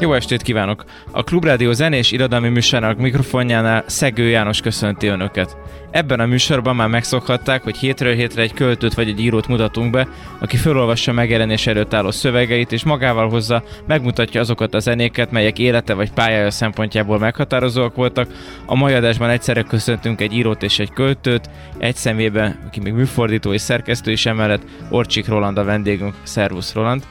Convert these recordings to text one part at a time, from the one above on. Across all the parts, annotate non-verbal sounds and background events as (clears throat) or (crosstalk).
Jó estét kívánok! A Klubrádió zenés irodalmi műsorának mikrofonjánál Szegő János köszönti Önöket. Ebben a műsorban már megszokhatták, hogy hétről hétre egy költőt vagy egy írót mutatunk be, aki felolvassa megjelenés előtt álló szövegeit, és magával hozza, megmutatja azokat a zenéket, melyek élete vagy pályája szempontjából meghatározóak voltak. A mai adásban egyszerre köszöntünk egy írót és egy költőt, egy szemébe, aki még műfordító és szerkesztő is emellett, Orcsik Roland a vendégünk. Szervusz Roland!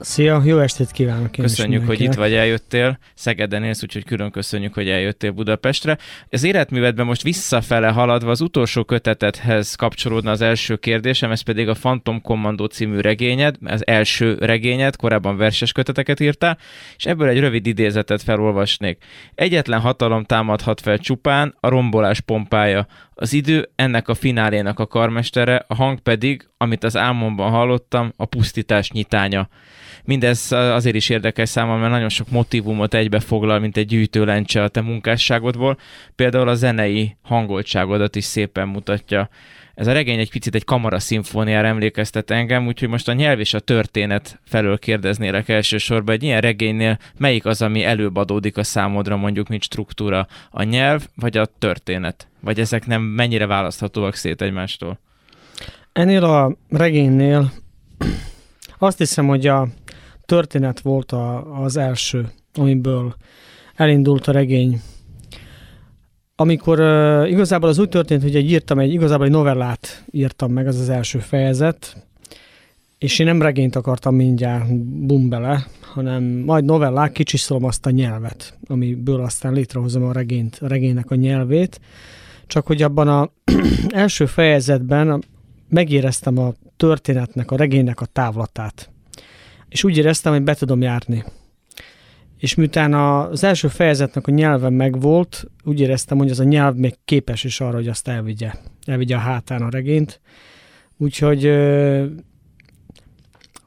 Szia, jó estét kívánok! Én köszönjük, hogy itt vagy, eljöttél. Szegeden élsz, úgyhogy külön köszönjük, hogy eljöttél Budapestre. Az életművedben most visszafele haladva az utolsó kötetethez kapcsolódna az első kérdésem, ez pedig a Phantom Commando című regényed, az első regényed, korábban verses köteteket írtál, és ebből egy rövid idézetet felolvasnék. Egyetlen hatalom támadhat fel csupán, a rombolás pompája. Az idő ennek a finálének a karmestere, a hang pedig, amit az álmomban hallottam, a pusztítás nyitánya. Mindez azért is érdekes számomra, mert nagyon sok motivumot egybefoglal, mint egy gyűjtőlencse a te munkásságodból. Például a zenei hangoltságodat is szépen mutatja. Ez a regény egy picit egy kamara szimfóniára emlékeztet engem, úgyhogy most a nyelv és a történet felől kérdeznélek elsősorban. Egy ilyen regénynél melyik az, ami előbb adódik a számodra, mondjuk, mint struktúra? A nyelv vagy a történet? Vagy ezek nem mennyire választhatóak szét egymástól? Ennél a regénynél azt hiszem, hogy a történet volt a, az első, amiből elindult a regény. Amikor uh, igazából az úgy történt, hogy egy írtam egy, igazából egy novellát írtam meg, az az első fejezet, és én nem regényt akartam mindjárt bum bele, hanem majd novellák, kicsiszolom azt a nyelvet, amiből aztán létrehozom a regényt, a regénynek a nyelvét. Csak hogy abban a (clears throat) első fejezetben megéreztem a történetnek, a regénynek a távlatát és úgy éreztem, hogy be tudom járni. És miután az első fejezetnek a nyelve megvolt, úgy éreztem, hogy az a nyelv még képes is arra, hogy azt elvigye, elvigye a hátán a regényt. Úgyhogy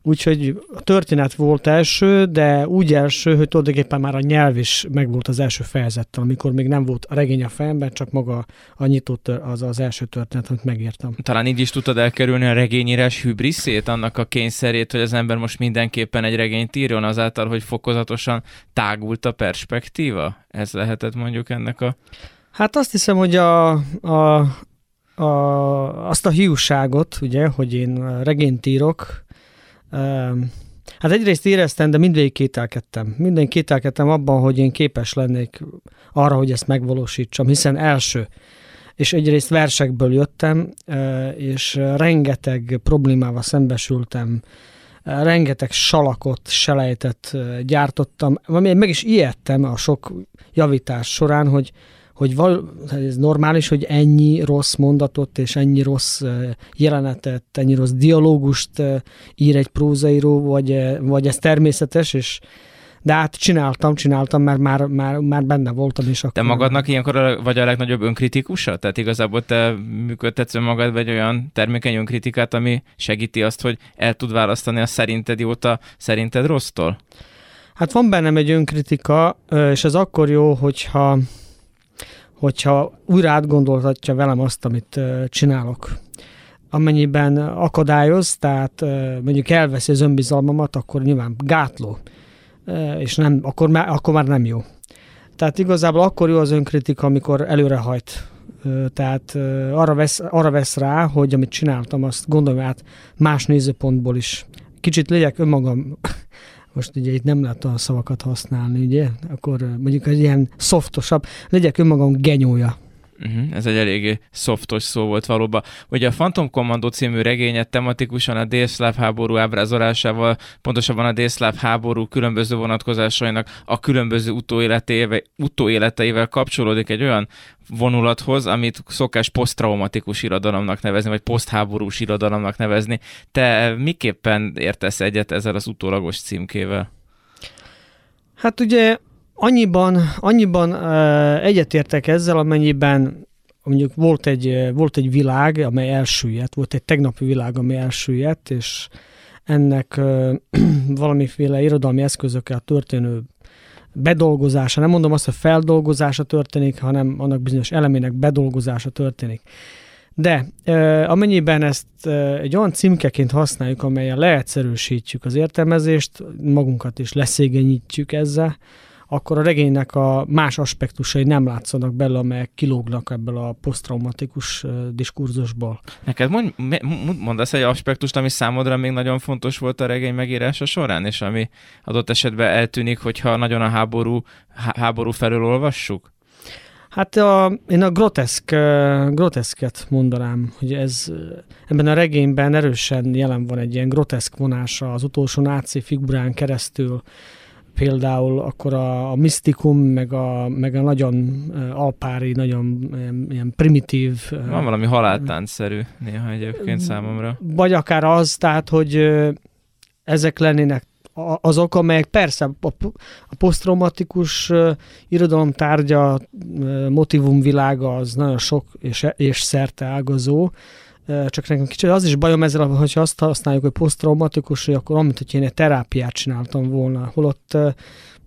Úgyhogy a történet volt első, de úgy első, hogy tulajdonképpen már a nyelv is megvolt az első fejezettel, amikor még nem volt a regény a fejemben, csak maga a nyitott az az első történet, amit megírtam. Talán így is tudtad elkerülni a regényírás hübriszét, annak a kényszerét, hogy az ember most mindenképpen egy regényt írjon, azáltal, hogy fokozatosan tágult a perspektíva? Ez lehetett mondjuk ennek a... Hát azt hiszem, hogy a, a, a, azt a hiúságot, ugye, hogy én regényt írok, Hát egyrészt éreztem, de mindvégig kételkedtem. Minden kételkedtem abban, hogy én képes lennék arra, hogy ezt megvalósítsam, hiszen első. És egyrészt versekből jöttem, és rengeteg problémával szembesültem, rengeteg salakot, selejtet gyártottam. Meg is ijedtem a sok javítás során, hogy hogy val, ez normális, hogy ennyi rossz mondatot és ennyi rossz jelenetet, ennyi rossz dialógust ír egy prózaíró, vagy, vagy ez természetes, és de hát csináltam, csináltam, mert már, már, már benne voltam is. Akkor... Te magadnak ilyenkor vagy a legnagyobb önkritikusa? Tehát igazából te működtetsz magad vagy olyan termékeny önkritikát, ami segíti azt, hogy el tud választani a szerinted jót a szerinted rossztól? Hát van bennem egy önkritika, és ez akkor jó, hogyha hogyha újra átgondolhatja velem azt, amit csinálok. Amennyiben akadályoz, tehát mondjuk elveszi az önbizalmamat, akkor nyilván gátló, és nem, akkor, már, akkor már nem jó. Tehát igazából akkor jó az önkritika, amikor előrehajt. Tehát arra vesz, arra vesz rá, hogy amit csináltam, azt gondolom át más nézőpontból is. Kicsit legyek önmagam most ugye itt nem lehet a szavakat használni, ugye, akkor mondjuk egy ilyen szoftosabb, legyek önmagam genyója. Uh-huh, ez egy eléggé szoftos szó volt valóban. Ugye a Phantom Commando című regényet tematikusan a délszláv háború ábrázolásával, pontosabban a délszláv háború különböző vonatkozásainak a különböző utóéleteivel, utóéleteivel kapcsolódik egy olyan vonulathoz, amit szokás posztraumatikus irodalomnak nevezni, vagy posztháborús irodalomnak nevezni. Te miképpen értesz egyet ezzel az utólagos címkével? Hát ugye annyiban, annyiban egyetértek ezzel, amennyiben mondjuk volt egy, volt egy világ, amely elsüllyedt, volt egy tegnapi világ, amely elsüllyedt, és ennek (clears throat) valamiféle irodalmi eszközökkel történő bedolgozása, nem mondom azt, hogy feldolgozása történik, hanem annak bizonyos elemének bedolgozása történik. De amennyiben ezt egy olyan címkeként használjuk, amelyen leegyszerűsítjük az értelmezést, magunkat is leszégyenyítjük ezzel, akkor a regénynek a más aspektusai nem látszanak bele, amelyek kilógnak ebből a posztraumatikus diskurzusból. Neked mond, mondasz egy aspektust, ami számodra még nagyon fontos volt a regény megírása során, és ami adott esetben eltűnik, hogyha nagyon a háború, háború felől olvassuk? Hát a, én a groteszk, groteszket mondanám, hogy ez ebben a regényben erősen jelen van egy ilyen groteszk vonása az utolsó náci figurán keresztül, például akkor a, a misztikum, meg a, meg a nagyon alpári, nagyon ilyen, primitív... Van valami haláltáncszerű néha egyébként számomra. Vagy akár az, tehát, hogy ezek lennének azok, amelyek persze a, posztraumatikus irodalom tárgya, uh, motivum világa az nagyon sok és, és szerte ágazó, csak nekem kicsit az is bajom ezzel, hogyha azt használjuk, hogy posztraumatikus, hogy akkor amit, hogy én egy terápiát csináltam volna, holott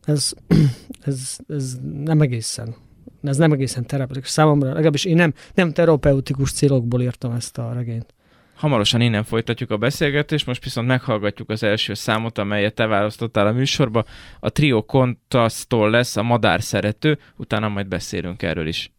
ez, (clears throat) ez, ez nem egészen ez nem egészen terapeutikus számomra, legalábbis én nem, nem terapeutikus célokból írtam ezt a regényt. Hamarosan innen folytatjuk a beszélgetést, most viszont meghallgatjuk az első számot, amelyet te választottál a műsorba. A Trio Contasztól lesz a Madár szerető, utána majd beszélünk erről is.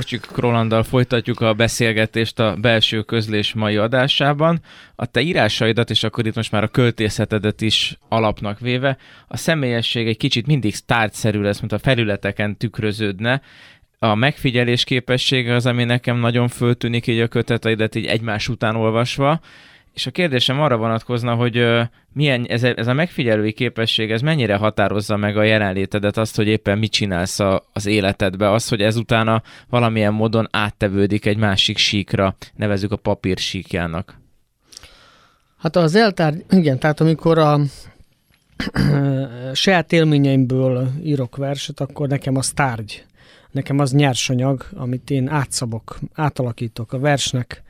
Orcsik Rolanddal folytatjuk a beszélgetést a belső közlés mai adásában. A te írásaidat, és akkor itt most már a költészetedet is alapnak véve, a személyesség egy kicsit mindig tárgyszerű lesz, mint a felületeken tükröződne. A megfigyelés képessége az, ami nekem nagyon föltűnik így a köteteidet így egymás után olvasva, és a kérdésem arra vonatkozna, hogy milyen ez, a, ez a megfigyelői képesség, ez mennyire határozza meg a jelenlétedet, azt, hogy éppen mit csinálsz a, az életedbe, az, hogy ezután valamilyen módon áttevődik egy másik síkra, nevezük a papír síkjának. Hát az eltár, igen, tehát amikor a saját élményeimből írok verset, akkor nekem az tárgy, nekem az nyersanyag, amit én átszabok, átalakítok a versnek,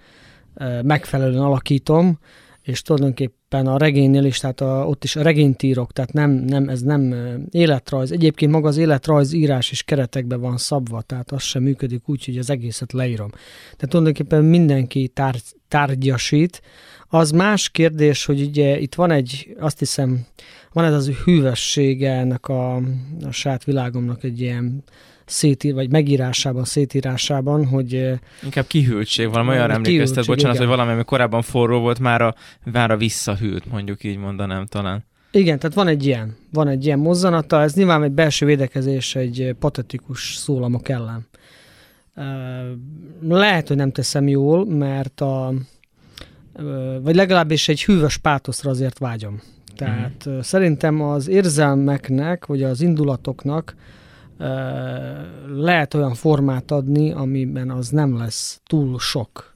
megfelelően alakítom, és tulajdonképpen a regénynél is, tehát a, ott is a regényt írok, tehát nem, nem, ez nem életrajz. Egyébként maga az életrajz írás is keretekbe van szabva, tehát az sem működik úgy, hogy az egészet leírom. Tehát tulajdonképpen mindenki tár, tárgyasít. Az más kérdés, hogy ugye itt van egy, azt hiszem, van ez az hűvössége ennek a, a saját világomnak egy ilyen szétír, vagy megírásában, szétírásában, hogy... Inkább kihűltség, valami olyan emlékeztet, bocsánat, igen. hogy valami, ami korábban forró volt, már a, már a visszahűlt, mondjuk így mondanám talán. Igen, tehát van egy ilyen, van egy ilyen mozzanata, ez nyilván egy belső védekezés egy patetikus szólamok ellen. Lehet, hogy nem teszem jól, mert a, vagy legalábbis egy hűvös pátoszra azért vágyom. Tehát mm. szerintem az érzelmeknek, vagy az indulatoknak lehet olyan formát adni, amiben az nem lesz túl sok.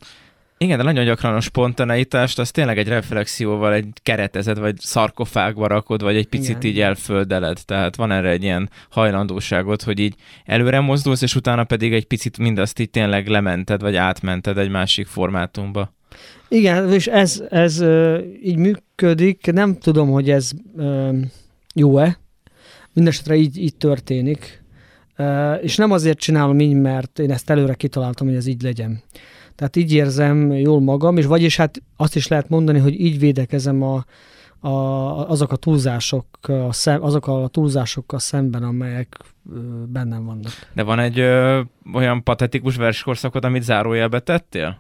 Igen, de nagyon gyakran a spontaneitást, az tényleg egy reflexióval egy keretezed, vagy szarkofágba rakod, vagy egy picit Igen. így elföldeled. Tehát van erre egy ilyen hajlandóságot, hogy így előre mozdulsz, és utána pedig egy picit mindazt így tényleg lemented, vagy átmented egy másik formátumba. Igen, és ez, ez így működik. Nem tudom, hogy ez jó-e. Mindenesetre így, így történik és nem azért csinálom így, mert én ezt előre kitaláltam, hogy ez így legyen. Tehát így érzem jól magam, és vagyis hát azt is lehet mondani, hogy így védekezem a, a, azok a túlzások, a szem, azok a túlzásokkal szemben, amelyek bennem vannak. De van egy ö, olyan patetikus verskorszakod, amit zárójelbe tettél?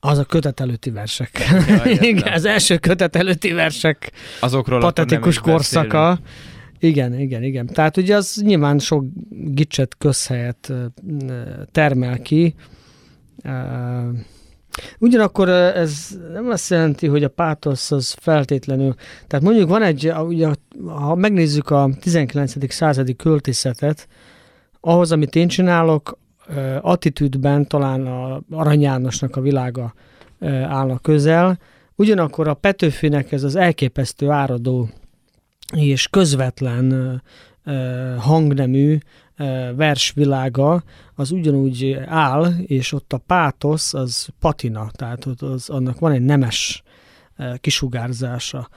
Az a kötet előtti versek. Ja, (laughs) Igen, az első kötet előtti versek Azokról patetikus korszaka. Beszélünk igen, igen, igen. Tehát ugye az nyilván sok gicset közhelyet termel ki. Ugyanakkor ez nem azt jelenti, hogy a pátosz az feltétlenül. Tehát mondjuk van egy, ugye, ha megnézzük a 19. századi költészetet, ahhoz, amit én csinálok, attitűdben talán a Arany Jánosnak a világa állna közel, ugyanakkor a Petőfinek ez az elképesztő áradó és közvetlen hangnemű versvilága az ugyanúgy áll, és ott a pátosz az patina, tehát az, annak van egy nemes kisugárzása.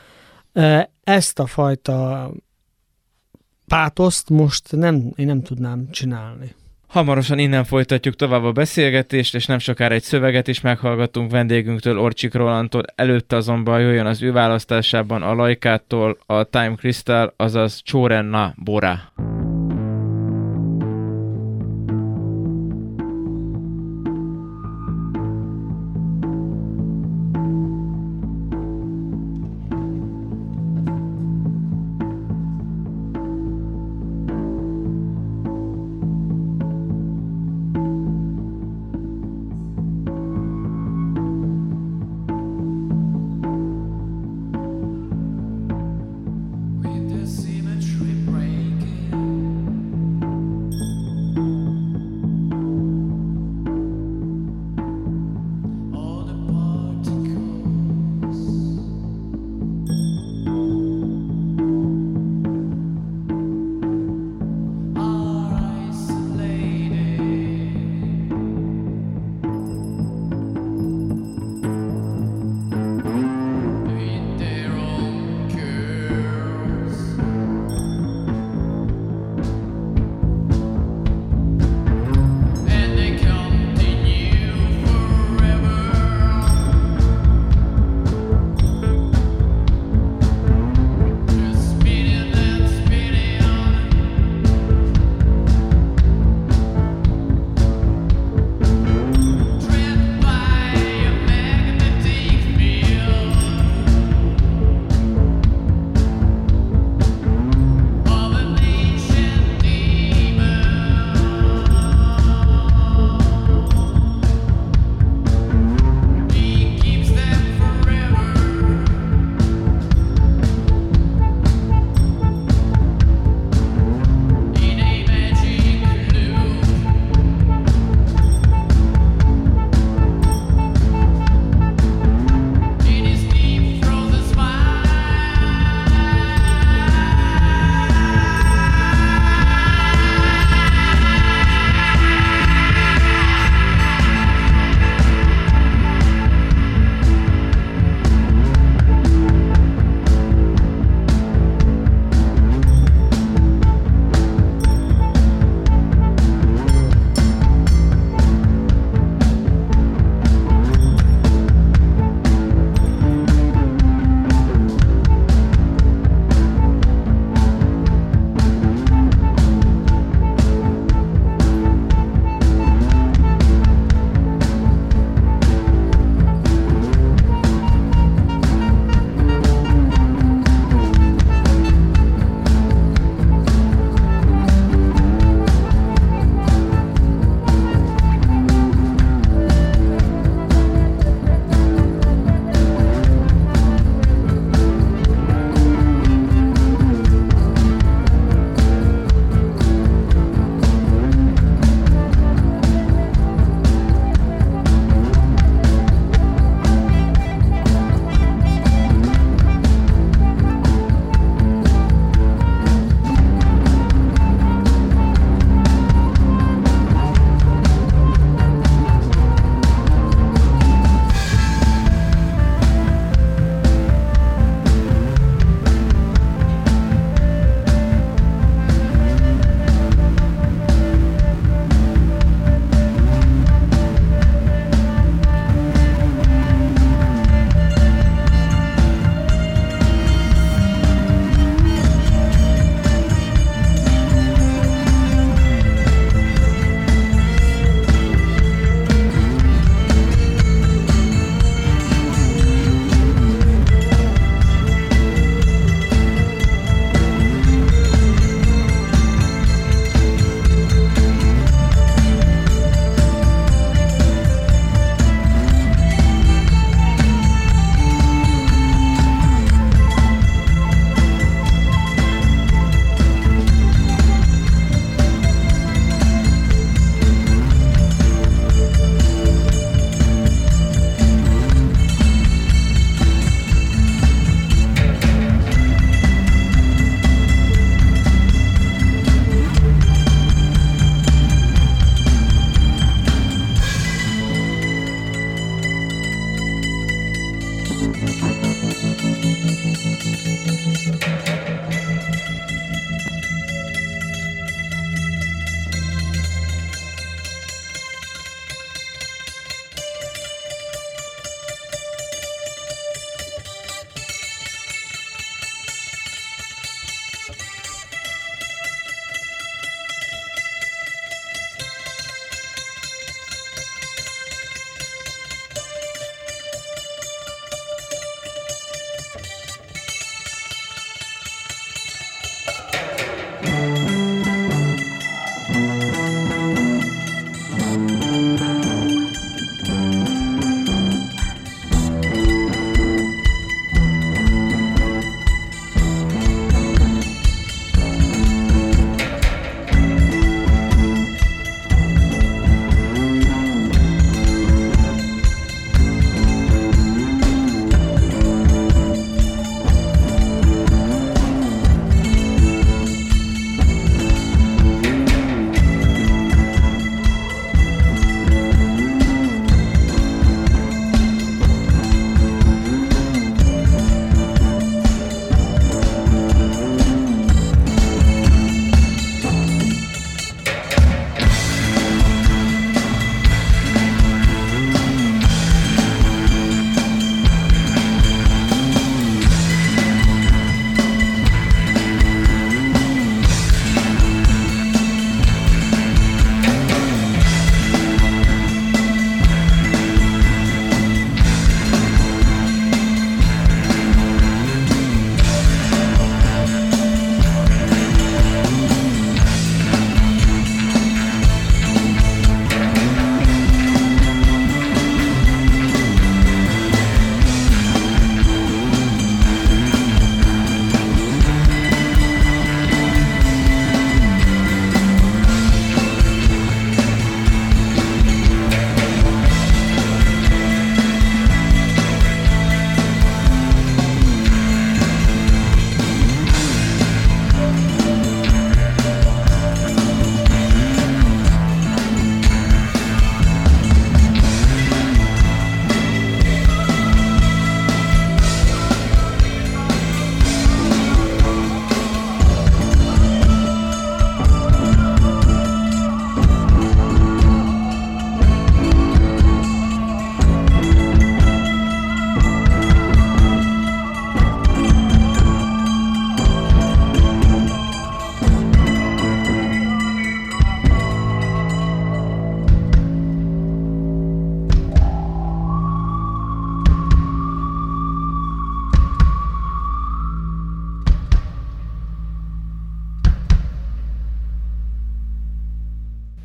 Ezt a fajta pátoszt most nem, én nem tudnám csinálni. Hamarosan innen folytatjuk tovább a beszélgetést, és nem sokára egy szöveget is meghallgatunk vendégünktől, Orcsik Rolandtól. Előtte azonban jöjjön az ő választásában a Lajkától a Time Crystal, azaz Csorenna Bora.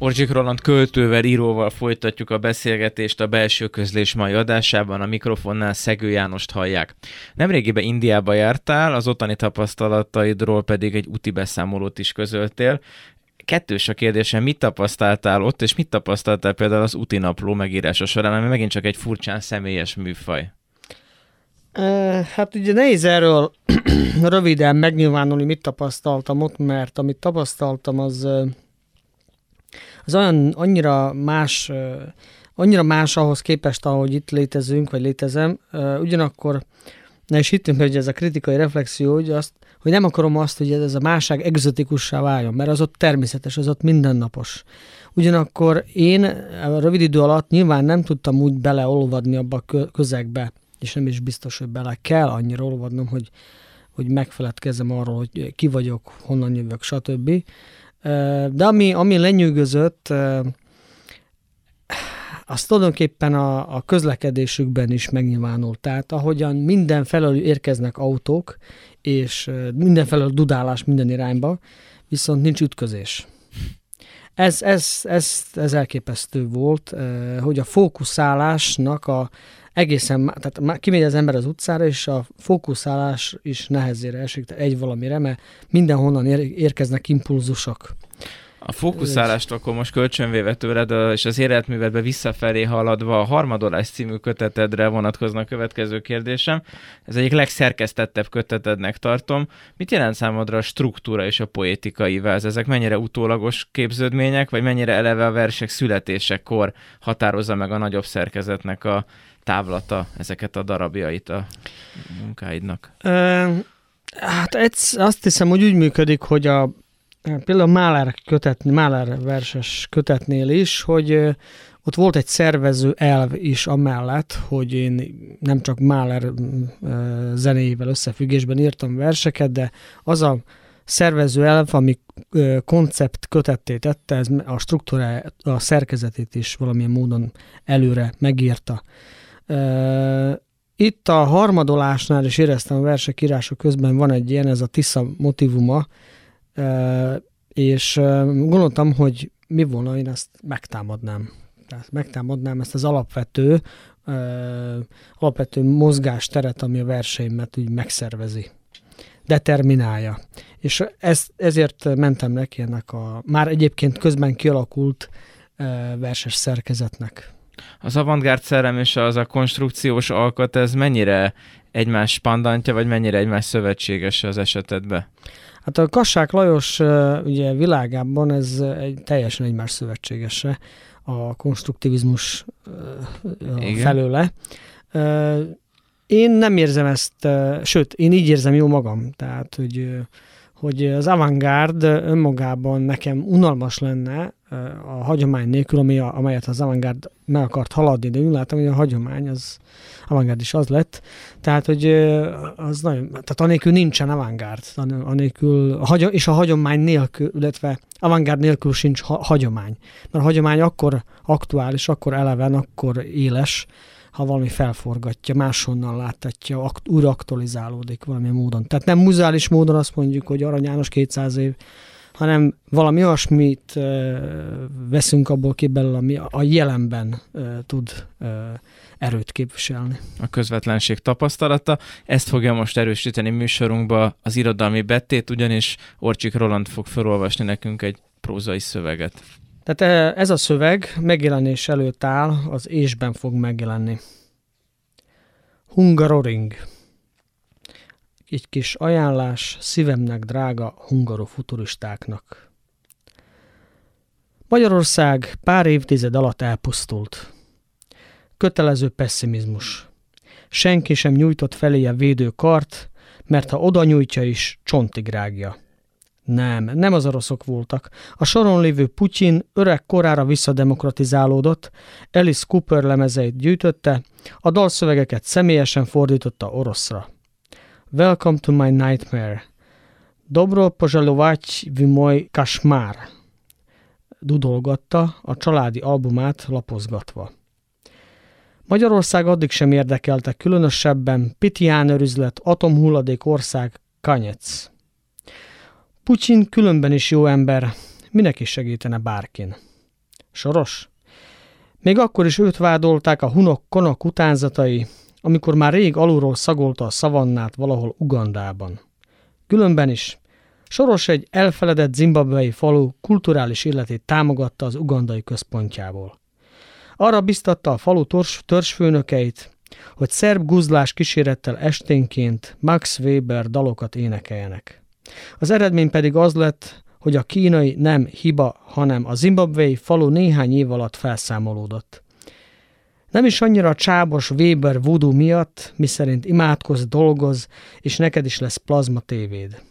Orzsik Roland költővel, íróval folytatjuk a beszélgetést a belső közlés mai adásában, a mikrofonnál Szegő Jánost hallják. Nemrégiben Indiába jártál, az ottani tapasztalataidról pedig egy úti beszámolót is közöltél. Kettős a kérdésem, mit tapasztaltál ott, és mit tapasztaltál például az úti napló megírása során, ami megint csak egy furcsán személyes műfaj? Hát ugye nehéz erről (clears throat) röviden megnyilvánulni, mit tapasztaltam ott, mert amit tapasztaltam, az az olyan annyira más, annyira más ahhoz képest, ahogy itt létezünk, vagy létezem, ugyanakkor ne is hittem, hogy ez a kritikai reflexió, hogy, azt, hogy nem akarom azt, hogy ez a másság egzotikussá váljon, mert az ott természetes, az ott mindennapos. Ugyanakkor én a rövid idő alatt nyilván nem tudtam úgy beleolvadni abba a közegbe, és nem is biztos, hogy bele kell annyira olvadnom, hogy, hogy megfeledkezzem arról, hogy ki vagyok, honnan jövök, stb. De ami, ami lenyűgözött, az tulajdonképpen a, a közlekedésükben is megnyilvánult. Tehát ahogyan mindenfelől érkeznek autók, és mindenfelől dudálás minden irányba, viszont nincs ütközés. Ez, ez, ez, ez elképesztő volt, hogy a fókuszálásnak a, egészen, tehát kimegy az ember az utcára, és a fókuszálás is nehezére esik egy valamire, mert mindenhonnan ér, érkeznek impulzusok. A fókuszálást akkor most kölcsönvéve tőled, és az életművedbe visszafelé haladva a Harmadolás című kötetedre vonatkozna a következő kérdésem. Ez egyik legszerkesztettebb kötetednek tartom. Mit jelent számodra a struktúra és a poétikai váz? Ezek mennyire utólagos képződmények, vagy mennyire eleve a versek születésekor határozza meg a nagyobb szerkezetnek a távlata ezeket a darabjait a munkáidnak? hát egy, azt hiszem, hogy úgy működik, hogy a például Mahler, kötetni, Mahler verses kötetnél is, hogy ott volt egy szervező elv is amellett, hogy én nem csak Mahler zenéjével összefüggésben írtam verseket, de az a szervező elv, ami koncept kötetté tette, ez a struktúra, a szerkezetét is valamilyen módon előre megírta. Itt a harmadolásnál is éreztem a versek írása közben van egy ilyen, ez a Tisza motivuma, és gondoltam, hogy mi volna, én ezt megtámadnám. Tehát megtámadnám ezt az alapvető, alapvető mozgásteret, ami a verseimet úgy megszervezi determinálja. És ez, ezért mentem neki ennek a már egyébként közben kialakult verses szerkezetnek. Az avantgárd szellem és az a konstrukciós alkat, ez mennyire egymás pandantja, vagy mennyire egymás szövetséges az esetedben? Hát a Kassák Lajos ugye világában ez egy teljesen egymás szövetségese a konstruktivizmus Igen. felőle. Én nem érzem ezt, sőt, én így érzem jó magam, tehát, hogy, hogy az avantgárd önmagában nekem unalmas lenne a hagyomány nélkül, ami a, amelyet az avantgárd meg akart haladni, de úgy látom, hogy a hagyomány az avantgárd is az lett. Tehát, hogy az nagyon, tehát anélkül nincsen avantgárd, anélkül, a hagy, és a hagyomány nélkül, illetve avantgárd nélkül sincs ha, hagyomány. Mert a hagyomány akkor aktuális, akkor eleven, akkor éles, ha valami felforgatja, máshonnan láttatja, akt, újra aktualizálódik valami módon. Tehát nem muzális módon azt mondjuk, hogy Arany János 200 év, hanem valami olyasmit uh, veszünk abból ki belőle, ami a jelenben uh, tud uh, erőt képviselni. A közvetlenség tapasztalata. Ezt fogja most erősíteni műsorunkba az irodalmi bettét, ugyanis Orcsik Roland fog felolvasni nekünk egy prózai szöveget. Tehát ez a szöveg megjelenés előtt áll, az ésben fog megjelenni. Hungaroring. Egy kis ajánlás szívemnek drága hungarofuturistáknak. Magyarország pár évtized alatt elpusztult. Kötelező pessimizmus. Senki sem nyújtott felé a védő kart, mert ha oda nyújtja is, csontig rágja. Nem, nem az oroszok voltak. A soron lévő Putyin öreg korára visszademokratizálódott, Alice Cooper lemezeit gyűjtötte, a dalszövegeket személyesen fordította oroszra. Welcome to my nightmare. Dobro požalovať v môj kašmár. Dudolgatta a családi albumát lapozgatva. Magyarország addig sem érdekelte különösebben Pitián örüzlet atomhulladék ország Kanyec. Putyin különben is jó ember, minek is segítene bárkin. Soros? Még akkor is őt vádolták a hunok konok utánzatai, amikor már rég alulról szagolta a szavannát valahol Ugandában. Különben is Soros egy elfeledett zimbabwei falu kulturális életét támogatta az ugandai központjából. Arra biztatta a falu törs, törzsfőnökeit, hogy szerb guzlás kísérettel esténként Max Weber dalokat énekeljenek. Az eredmény pedig az lett, hogy a kínai nem hiba, hanem a zimbabwei falu néhány év alatt felszámolódott. Nem is annyira a csábos Weber voodoo miatt, miszerint imádkozz, dolgoz, és neked is lesz plazma tévéd.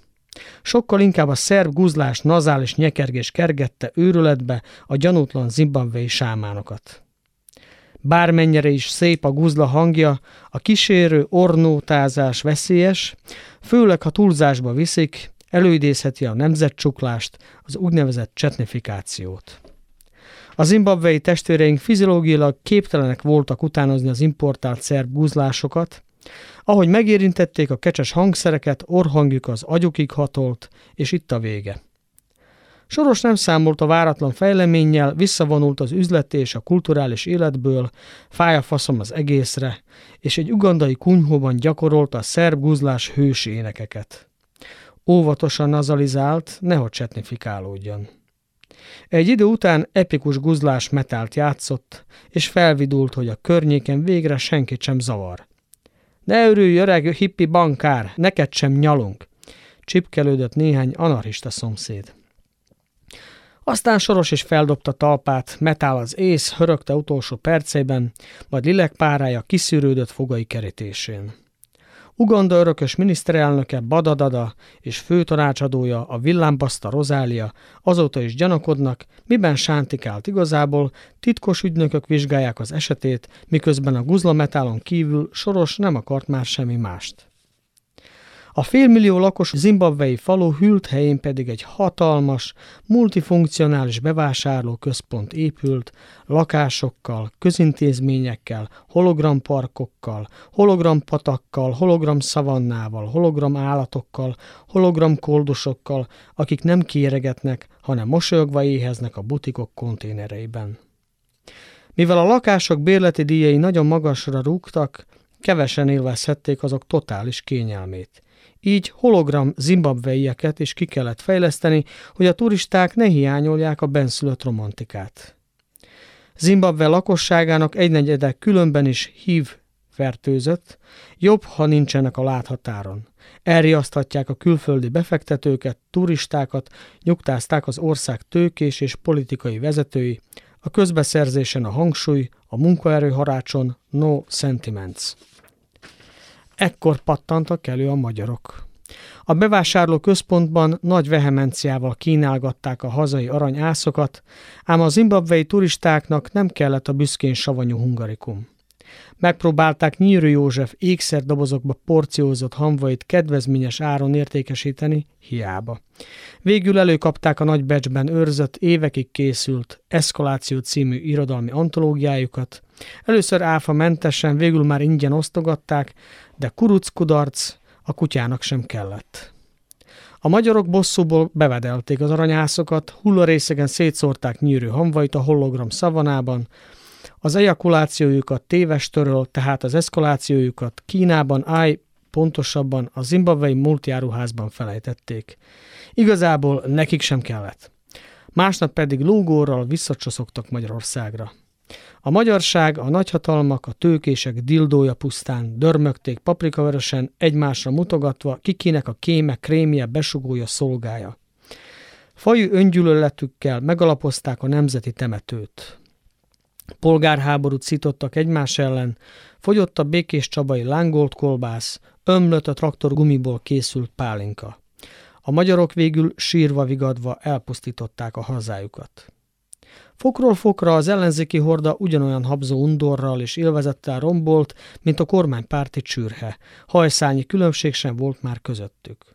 Sokkal inkább a szerb guzlás, nazális nyekergés kergette őrületbe a gyanútlan zimbabwei sámánokat. Bármennyire is szép a guzla hangja, a kísérő ornótázás veszélyes, főleg ha túlzásba viszik, előidézheti a nemzetcsuklást, az úgynevezett csetnifikációt. A zimbabvei testvéreink fiziológiailag képtelenek voltak utánozni az importált szerb guzlásokat, ahogy megérintették a kecses hangszereket, orhangjuk az agyukig hatolt, és itt a vége. Soros nem számolt a váratlan fejleménnyel, visszavonult az üzleti és a kulturális életből, fája faszom az egészre, és egy ugandai kunyhóban gyakorolta a szerb guzlás hősi énekeket. Óvatosan nazalizált, nehogy csetnifikálódjon. Egy idő után epikus guzlás metált játszott, és felvidult, hogy a környéken végre senkit sem zavar. Ne örülj, öreg hippi bankár, neked sem nyalunk, csipkelődött néhány anarchista szomszéd. Aztán Soros is feldobta talpát, metál az ész, hörögte utolsó percében, majd lilek párája kiszűrődött fogai kerítésén. Uganda örökös miniszterelnöke Badadada és főtanácsadója a villámbaszta Rozália azóta is gyanakodnak, miben sántikált igazából, titkos ügynökök vizsgálják az esetét, miközben a guzlametálon kívül Soros nem akart már semmi mást. A félmillió lakos zimbabvei falu hűlt helyén pedig egy hatalmas, multifunkcionális bevásárló központ épült, lakásokkal, közintézményekkel, hologramparkokkal, hologrampatakkal, állatokkal, hologram koldusokkal, akik nem kéregetnek, hanem mosolyogva éheznek a butikok konténereiben. Mivel a lakások bérleti díjai nagyon magasra rúgtak, kevesen élvezhették azok totális kényelmét. Így hologram zimbabveieket is ki kellett fejleszteni, hogy a turisták ne hiányolják a benszülött romantikát. Zimbabwe lakosságának egynegyede különben is hív fertőzött, jobb, ha nincsenek a láthatáron. Elriaszthatják a külföldi befektetőket, turistákat, nyugtázták az ország tőkés és politikai vezetői, a közbeszerzésen a hangsúly, a munkaerőharácson no sentiments. Ekkor pattantak elő a magyarok. A bevásárló központban nagy vehemenciával kínálgatták a hazai aranyászokat, ám a zimbabvei turistáknak nem kellett a büszkén savanyú hungarikum. Megpróbálták Nyírő József ékszerdobozokba porciózott hamvait kedvezményes áron értékesíteni, hiába. Végül előkapták a nagy becsben őrzött, évekig készült Eszkaláció című irodalmi antológiájukat. Először áfa mentesen, végül már ingyen osztogatták, de kuruc kudarc a kutyának sem kellett. A magyarok bosszúból bevedelték az aranyászokat, hullarészegen szétszórták nyűrű hamvait a hologram szavanában, az ejakulációjukat téves töröl, tehát az eszkalációjukat Kínában, áj, pontosabban a zimbabvei multiáruházban felejtették. Igazából nekik sem kellett. Másnap pedig lógórral visszacsoszogtak Magyarországra. A magyarság, a nagyhatalmak, a tőkések dildója pusztán dörmögték paprikavörösen, egymásra mutogatva, kikinek a kéme, krémje, besugója, szolgája. Fajú öngyűlöletükkel megalapozták a nemzeti temetőt. Polgárháborút szítottak egymás ellen, fogyott a békés csabai lángolt kolbász, ömlött a traktor gumiból készült pálinka. A magyarok végül sírva vigadva elpusztították a hazájukat. Fokról fokra az ellenzéki horda ugyanolyan habzó undorral és élvezettel rombolt, mint a kormánypárti csürhe. Hajszányi különbség sem volt már közöttük.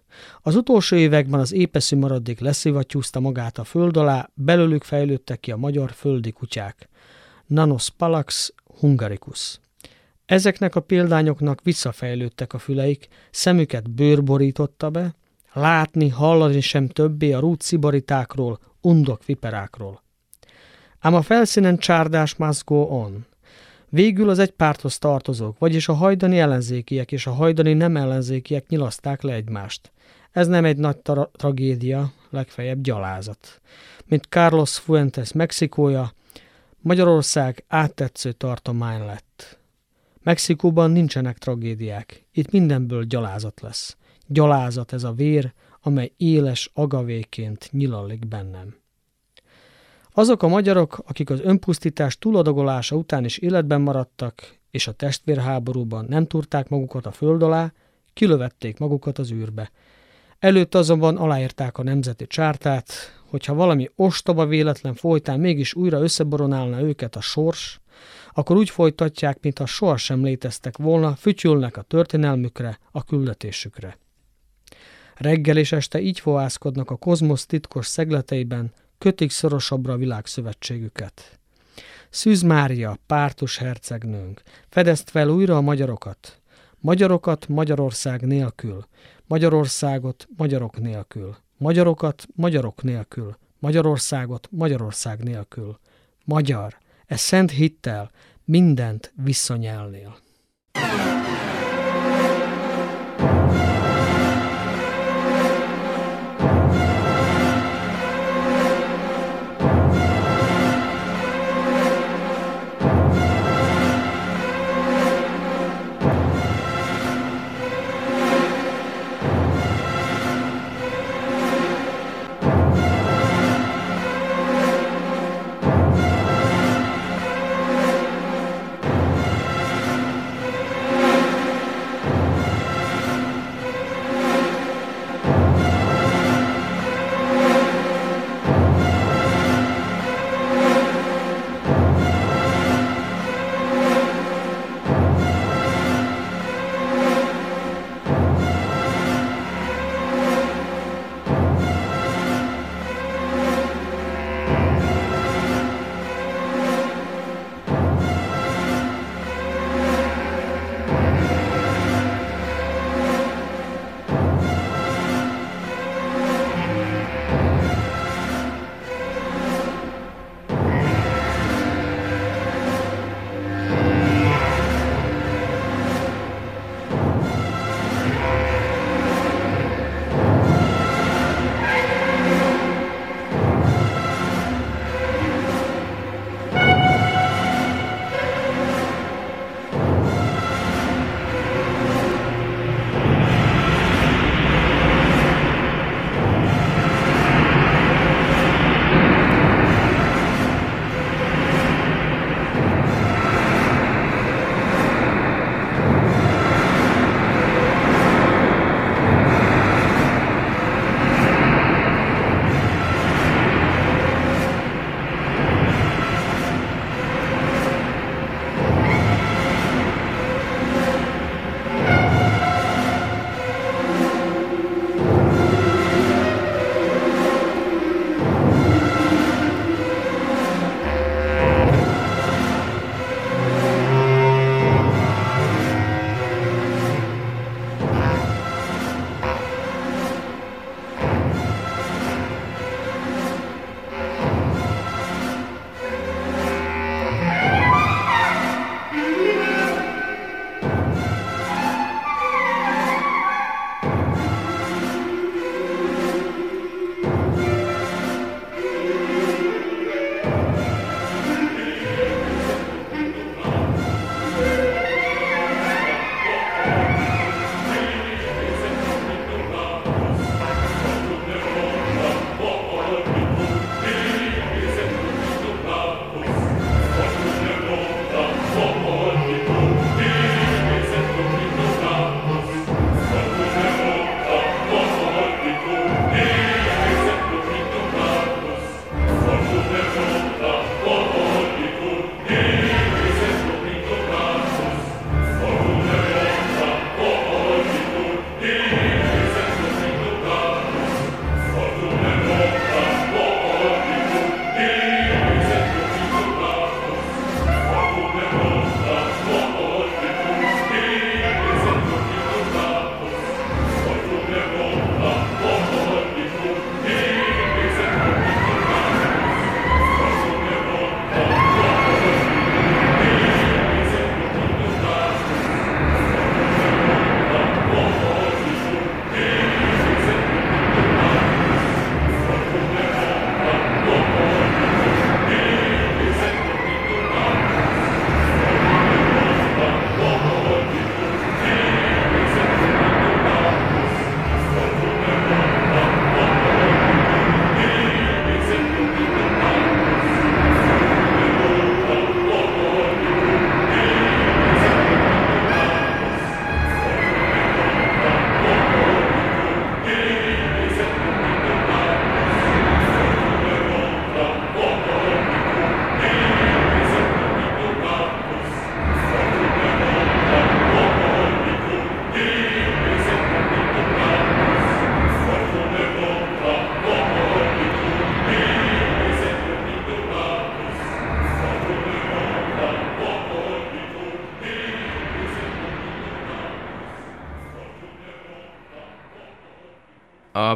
Az utolsó években az épeszű maradék leszivattyúzta magát a föld alá, belőlük fejlődtek ki a magyar földi kutyák. Nanos palax hungaricus. Ezeknek a példányoknak visszafejlődtek a füleik, szemüket bőr borította be, látni, hallani sem többé a rútszibarítákról, undok viperákról. Ám a felszínen csárdás must go on. Végül az egy párthoz tartozók, vagyis a hajdani ellenzékiek és a hajdani nem ellenzékiek nyilaszták le egymást. Ez nem egy nagy tra- tragédia, legfeljebb gyalázat. Mint Carlos Fuentes Mexikója, Magyarország áttetsző tartomány lett. Mexikóban nincsenek tragédiák, itt mindenből gyalázat lesz. Gyalázat ez a vér, amely éles agavéként nyilalik bennem. Azok a magyarok, akik az önpusztítás túladagolása után is életben maradtak, és a testvérháborúban nem turták magukat a föld alá, kilövették magukat az űrbe. Előtt azonban aláírták a nemzeti csártát, hogyha valami ostoba véletlen folytán mégis újra összeboronálna őket a sors, akkor úgy folytatják, mintha sohasem léteztek volna, fütyülnek a történelmükre, a küldetésükre. Reggel és este így fohászkodnak a kozmosz titkos szegleteiben, kötik szorosabbra a világszövetségüket. Szűz Mária, pártus hercegnőnk, fedezt fel újra a magyarokat. Magyarokat Magyarország nélkül, Magyarországot magyarok nélkül, magyarokat magyarok nélkül, Magyarországot Magyarország nélkül. Magyar, ez szent hittel, mindent visszanyelnél. A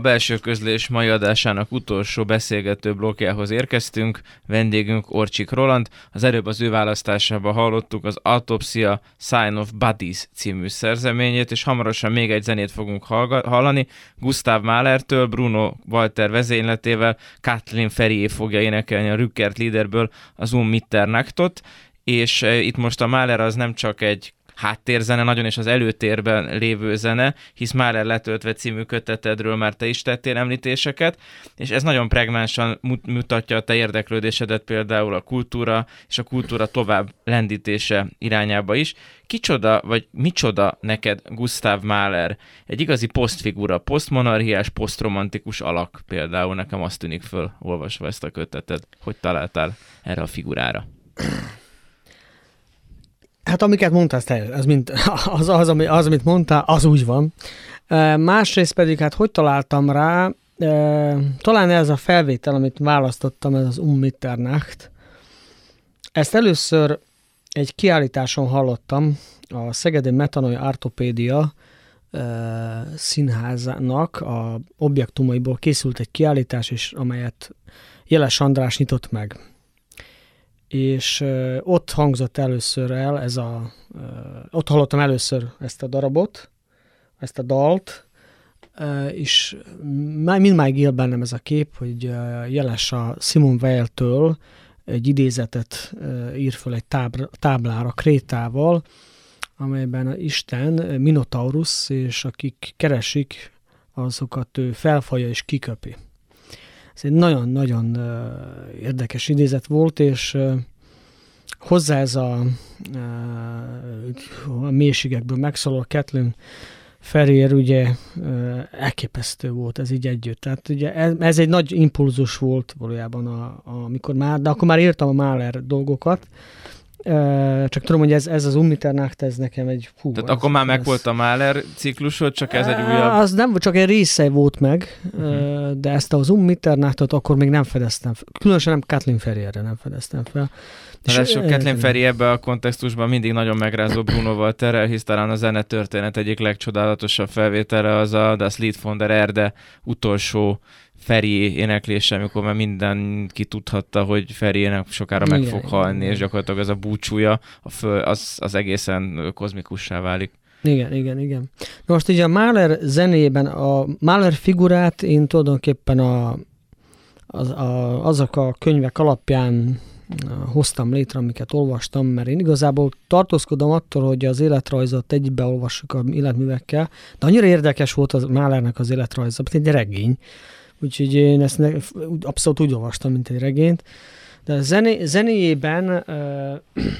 belső közlés mai adásának utolsó beszélgető blokkjához érkeztünk. Vendégünk Orcsik Roland. Az előbb az ő választásába hallottuk az Autopsia Sign of Bodies című szerzeményét, és hamarosan még egy zenét fogunk hallani. Gustav Mahlertől, Bruno Walter vezényletével Kathleen Ferrié fogja énekelni a Rückert Liederből az Um Mitternachtot, és eh, itt most a Mahler az nem csak egy háttérzene, nagyon is az előtérben lévő zene, hisz már letöltve című kötetedről már te is tettél említéseket, és ez nagyon pregmánsan mutatja a te érdeklődésedet például a kultúra és a kultúra tovább lendítése irányába is. Kicsoda, vagy micsoda neked Gustav Mahler? Egy igazi posztfigura, posztmonarchiás, posztromantikus alak például, nekem azt tűnik föl, olvasva ezt a köteted. Hogy találtál erre a figurára? Hát amiket mondtál, az, mint, (laughs) az, az, ami, az, amit mondtál, az úgy van. Másrészt pedig, hát hogy találtam rá, talán ez a felvétel, amit választottam, ez az Um Mitternacht. Ezt először egy kiállításon hallottam, a Szegedi Metanoi Artopédia színházának a objektumaiból készült egy kiállítás, és amelyet Jeles András nyitott meg és ott hangzott először el ez a, ott hallottam először ezt a darabot, ezt a dalt, és mindmáig él bennem ez a kép, hogy Jeles a Simon Weil-től egy idézetet ír föl egy tábla, táblára krétával, amelyben a Isten Minotaurus, és akik keresik, azokat ő felfaja és kiköpi. Ez egy nagyon-nagyon érdekes idézet volt, és hozzá ez a, a mélységekből megszóló Kathleen Ferrier ugye elképesztő volt ez így együtt. Tehát ugye ez, ez egy nagy impulzus volt valójában, a, a, amikor már, de akkor már írtam a Mahler dolgokat, csak tudom, hogy ez, ez az Umiternacht, ez nekem egy... Fú, Tehát ez, akkor már meg volt a Mahler ciklusod, csak ez egy újabb... Az nem, csak egy része volt meg, uh-huh. de ezt az Ummitternachtot akkor még nem fedeztem fel. Különösen nem Kathleen Ferrierre nem fedeztem fel. Ráadásul Kathleen Ferry ebben a kontextusban mindig nagyon megrázó Brunoval terel, hisz talán a zene történet egyik legcsodálatosabb felvétele az a Das Lied von der Erde utolsó Feri éneklése, amikor már mindenki tudhatta, hogy Feriének sokára meg fog halni, és gyakorlatilag ez a búcsúja, a föl, az, az egészen kozmikussá válik. Igen, igen, igen. Na most ugye a Mahler zenében, a Mahler figurát én tulajdonképpen a, az, a, azok a könyvek alapján hoztam létre, amiket olvastam, mert én igazából tartózkodom attól, hogy az életrajzot egybeolvassuk a életművekkel, de annyira érdekes volt az Mahlernek az életrajza, mint egy regény, úgyhogy én ezt ne, abszolút úgy olvastam, mint egy regényt, de a zené, zenéjében uh, (clears throat)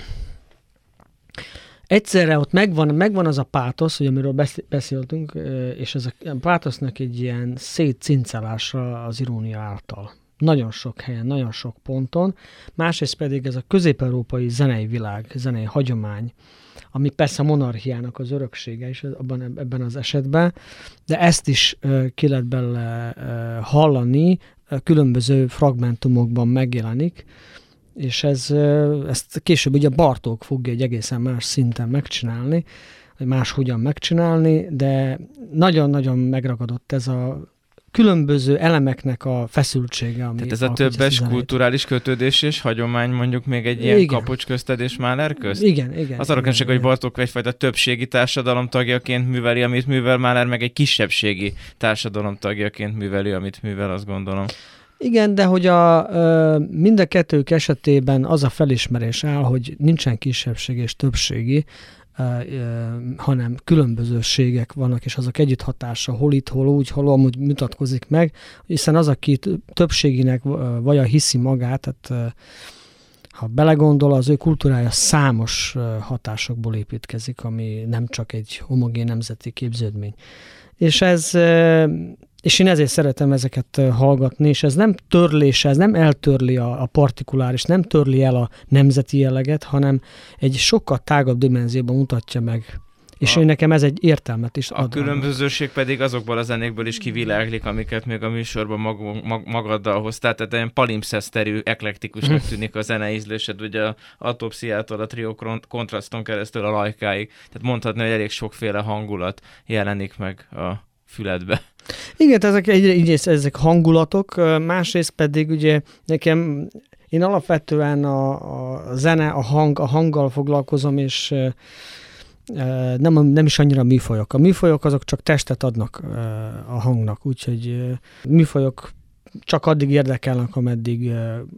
egyszerre ott megvan, megvan az a pátosz, hogy amiről beszéltünk, és ez a pátosznak egy ilyen szétcincelása az irónia által nagyon sok helyen, nagyon sok ponton, másrészt pedig ez a közép-európai zenei világ, zenei hagyomány, ami persze a monarchiának az öröksége is abban, ebben az esetben, de ezt is uh, ki lehet bele uh, hallani, különböző fragmentumokban megjelenik, és ez, ezt később ugye Bartók fogja egy egészen más szinten megcsinálni, vagy máshogyan megcsinálni, de nagyon-nagyon megragadott ez a különböző elemeknek a feszültsége. Ami Tehát ez a többes kulturális kötődés és hagyomány mondjuk még egy ilyen igen. kapocs közted és Mahler közt? Igen, igen. Az arra hogy Bartók egyfajta többségi társadalom tagjaként műveli, amit művel Mahler, meg egy kisebbségi társadalom tagjaként műveli, amit művel, azt gondolom. Igen, de hogy a, mind a kettők esetében az a felismerés áll, hogy nincsen kisebbség és többségi, hanem különbözőségek vannak, és azok együtt hatása, hol itt, hol úgy, hol amúgy mutatkozik meg, hiszen az, aki többségének vagy a hiszi magát, tehát ha belegondol, az ő kultúrája számos hatásokból építkezik, ami nem csak egy homogén nemzeti képződmény. És ez és én ezért szeretem ezeket hallgatni, és ez nem törlése, ez nem eltörli a, a partikuláris, nem törli el a nemzeti jelleget, hanem egy sokkal tágabb dimenzióban mutatja meg és én nekem ez egy értelmet is ad. A különbözőség pedig azokból a zenékből is kiviláglik, amiket még a műsorban mag, mag, magaddal hoztál, tehát ilyen palimpszeszterű, eklektikusnak (laughs) tűnik a zeneízlésed, ugye a autopsziától a trio kontraszton keresztül a lajkáig. Tehát mondhatni, hogy elég sokféle hangulat jelenik meg a füledbe. Igen, ezek egyrészt ezek hangulatok, másrészt pedig ugye nekem, én alapvetően a, a zene, a hang, a hanggal foglalkozom, és nem, nem is annyira műfajok. A műfajok azok csak testet adnak a hangnak, úgyhogy műfajok csak addig érdekelnek, ameddig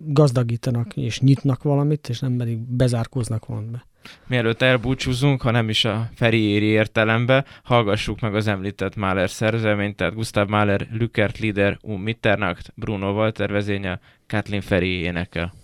gazdagítanak és nyitnak valamit, és nem pedig bezárkóznak valamit. Mielőtt elbúcsúzunk, ha nem is a Feriéri értelembe, hallgassuk meg az említett Mahler szerzeményt, tehát Gustav Mahler, Lückert Lieder, um Mitternacht, Bruno Walter vezénye, Kathleen Ferry énekel.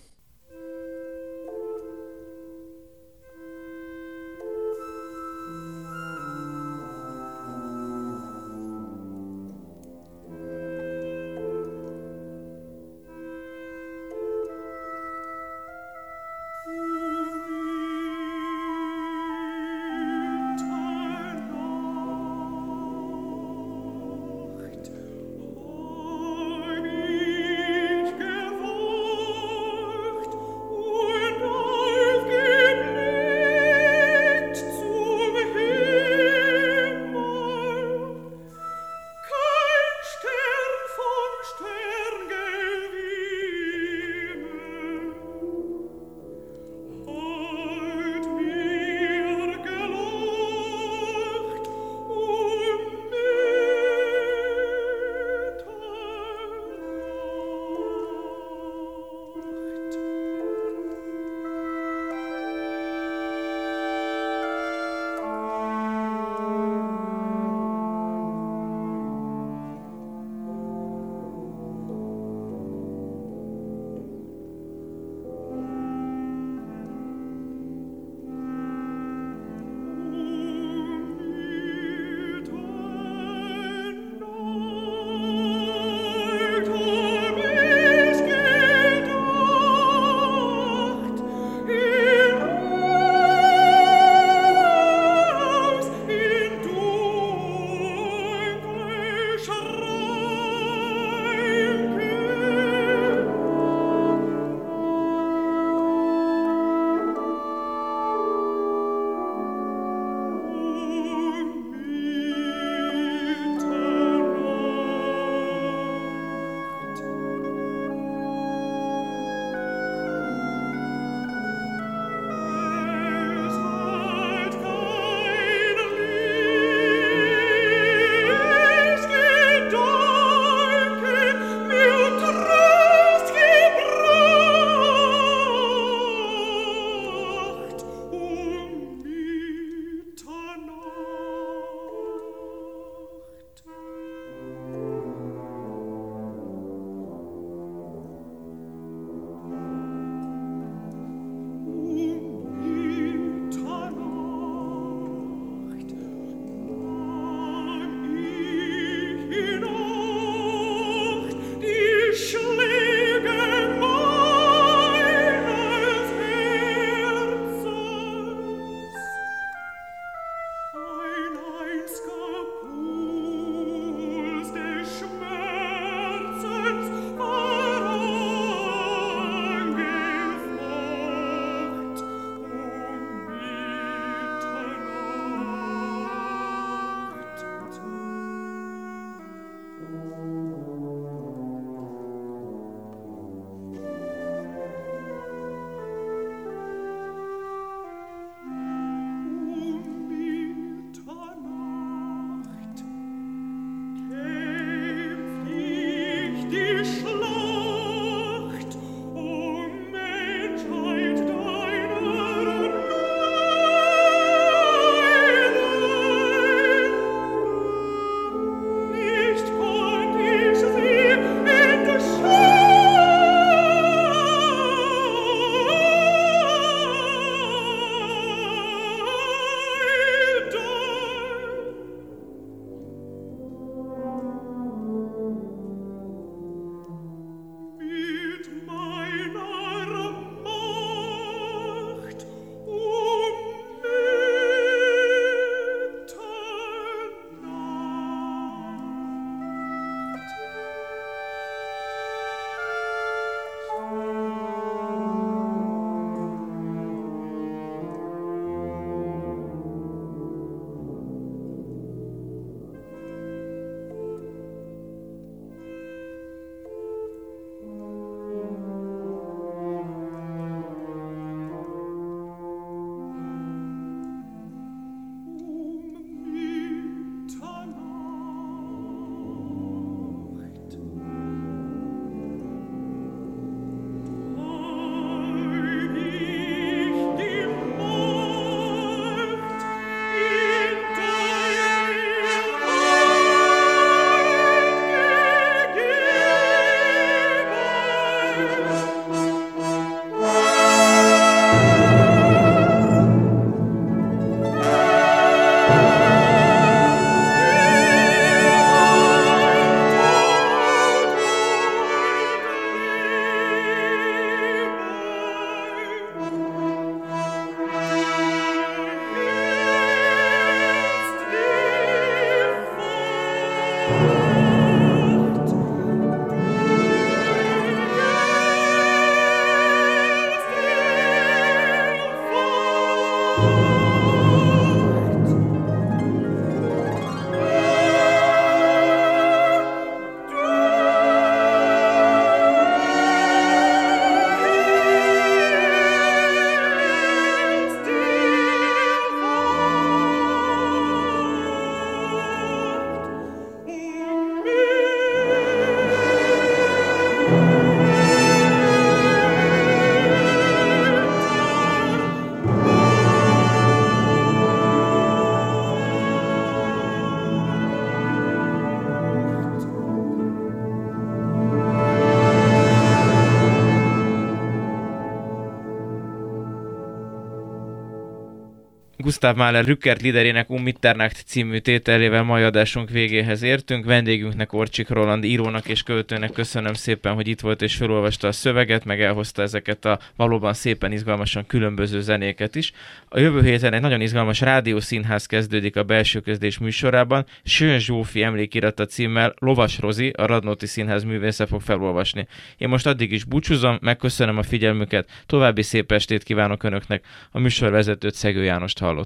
Gustav Mahler Rückert liderének Um Mitternacht című tételével mai adásunk végéhez értünk. Vendégünknek Orcsik Roland írónak és költőnek köszönöm szépen, hogy itt volt és felolvasta a szöveget, meg elhozta ezeket a valóban szépen izgalmasan különböző zenéket is. A jövő héten egy nagyon izgalmas rádiószínház kezdődik a belső közlés műsorában. Sőn Zsófi emlékirata címmel Lovas Rozi, a Radnóti Színház művésze fog felolvasni. Én most addig is búcsúzom, megköszönöm a figyelmüket, további szép estét kívánok Önöknek. A műsorvezetőt Szegő Jánost